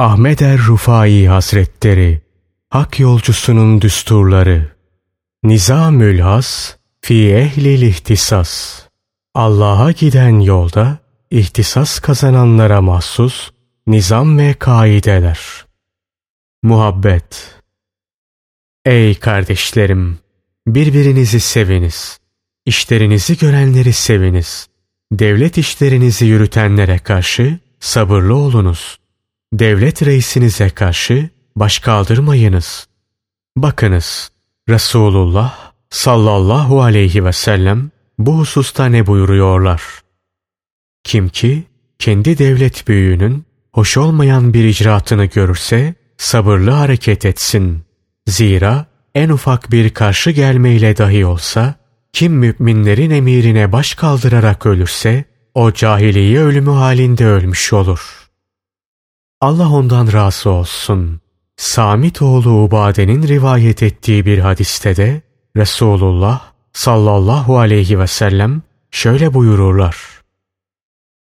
Ahmet er Rufai Hazretleri Hak yolcusunun düsturları Nizamül Has Fi ehlil ihtisas Allah'a giden yolda ihtisas kazananlara mahsus nizam ve kaideler. Muhabbet Ey kardeşlerim! Birbirinizi seviniz. İşlerinizi görenleri seviniz. Devlet işlerinizi yürütenlere karşı sabırlı olunuz. Devlet reisinize karşı baş kaldırmayınız. Bakınız, Resulullah sallallahu aleyhi ve sellem bu hususta ne buyuruyorlar? Kim ki kendi devlet büyüğünün hoş olmayan bir icraatını görürse sabırlı hareket etsin. Zira en ufak bir karşı gelmeyle dahi olsa kim müminlerin emirine baş kaldırarak ölürse o cahiliye ölümü halinde ölmüş olur. Allah ondan razı olsun. Samit oğlu Ubade'nin rivayet ettiği bir hadiste de Resulullah sallallahu aleyhi ve sellem şöyle buyururlar.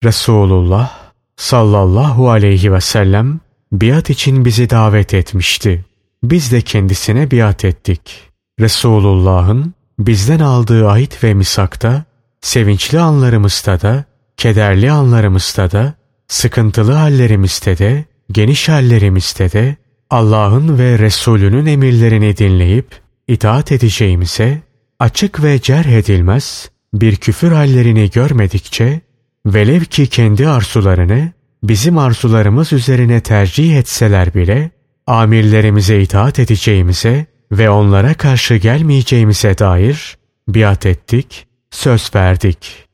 Resulullah sallallahu aleyhi ve sellem biat için bizi davet etmişti. Biz de kendisine biat ettik. Resulullah'ın bizden aldığı ahit ve misakta, sevinçli anlarımızda da, kederli anlarımızda da, sıkıntılı hallerimizde de, geniş hallerimizde de, Allah'ın ve Resulünün emirlerini dinleyip itaat edeceğimize, açık ve cerh edilmez bir küfür hallerini görmedikçe, velev ki kendi arzularını bizim arzularımız üzerine tercih etseler bile, amirlerimize itaat edeceğimize ve onlara karşı gelmeyeceğimize dair biat ettik, söz verdik.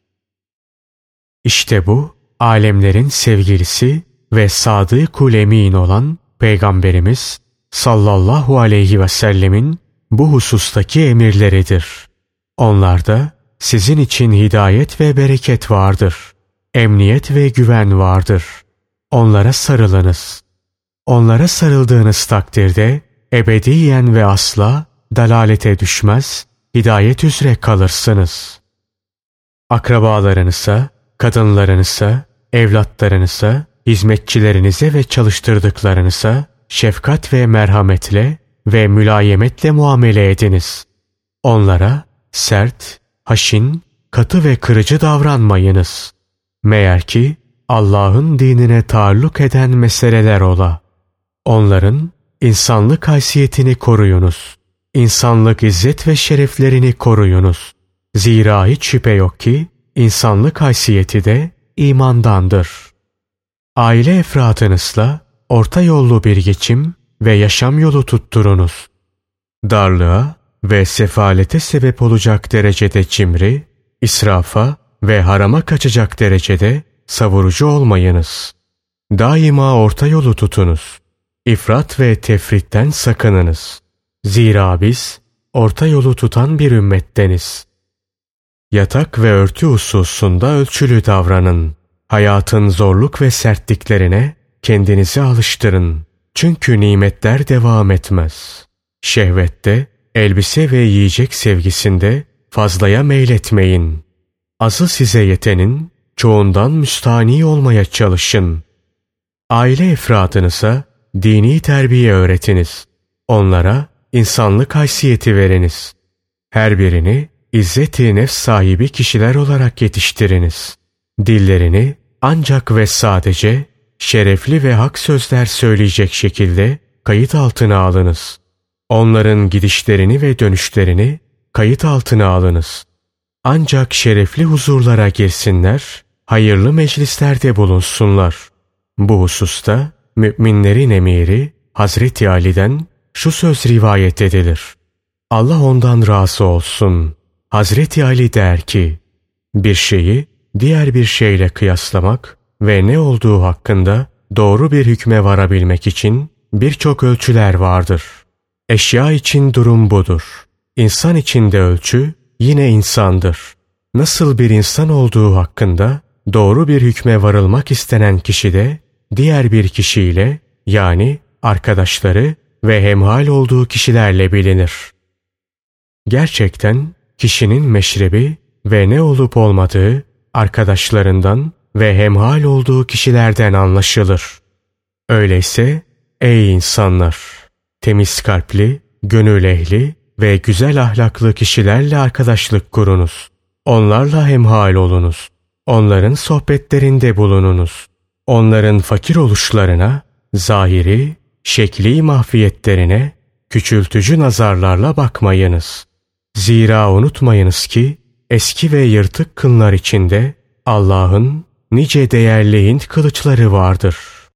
İşte bu, alemlerin sevgilisi ve sadık emin olan Peygamberimiz sallallahu aleyhi ve sellemin bu husustaki emirleridir. Onlarda sizin için hidayet ve bereket vardır. Emniyet ve güven vardır. Onlara sarılınız. Onlara sarıldığınız takdirde ebediyen ve asla dalalete düşmez, hidayet üzere kalırsınız. Akrabalarınıza, kadınlarınıza, evlatlarınıza, hizmetçilerinize ve çalıştırdıklarınıza şefkat ve merhametle ve mülayemetle muamele ediniz. Onlara sert, haşin, katı ve kırıcı davranmayınız. Meğer ki Allah'ın dinine taalluk eden meseleler ola. Onların insanlık haysiyetini koruyunuz. İnsanlık izzet ve şereflerini koruyunuz. Zira hiç şüphe yok ki insanlık haysiyeti de imandandır. Aile efratınızla orta yollu bir geçim ve yaşam yolu tutturunuz. Darlığa ve sefalete sebep olacak derecede cimri, israfa ve harama kaçacak derecede savurucu olmayınız. Daima orta yolu tutunuz. İfrat ve tefritten sakınınız. Zira biz orta yolu tutan bir ümmetteniz. Yatak ve örtü hususunda ölçülü davranın. Hayatın zorluk ve sertliklerine kendinizi alıştırın. Çünkü nimetler devam etmez. Şehvette, elbise ve yiyecek sevgisinde fazlaya meyletmeyin. Azı size yetenin, çoğundan müstani olmaya çalışın. Aile efradınıza dini terbiye öğretiniz. Onlara insanlık haysiyeti veriniz. Her birini izzeti nefs sahibi kişiler olarak yetiştiriniz. Dillerini ancak ve sadece şerefli ve hak sözler söyleyecek şekilde kayıt altına alınız. Onların gidişlerini ve dönüşlerini kayıt altına alınız. Ancak şerefli huzurlara girsinler, hayırlı meclislerde bulunsunlar. Bu hususta müminlerin emiri Hazreti Ali'den şu söz rivayet edilir. Allah ondan razı olsun. Hazreti Ali der ki, bir şeyi diğer bir şeyle kıyaslamak ve ne olduğu hakkında doğru bir hükme varabilmek için birçok ölçüler vardır. Eşya için durum budur. İnsan için de ölçü yine insandır. Nasıl bir insan olduğu hakkında doğru bir hükme varılmak istenen kişi de diğer bir kişiyle yani arkadaşları ve hemhal olduğu kişilerle bilinir. Gerçekten kişinin meşrebi ve ne olup olmadığı arkadaşlarından ve hemhal olduğu kişilerden anlaşılır. Öyleyse ey insanlar! Temiz kalpli, gönül ehli ve güzel ahlaklı kişilerle arkadaşlık kurunuz. Onlarla hemhal olunuz. Onların sohbetlerinde bulununuz. Onların fakir oluşlarına, zahiri, şekli mahfiyetlerine, küçültücü nazarlarla bakmayınız. Zira unutmayınız ki eski ve yırtık kınlar içinde Allah'ın nice değerli Hint kılıçları vardır.''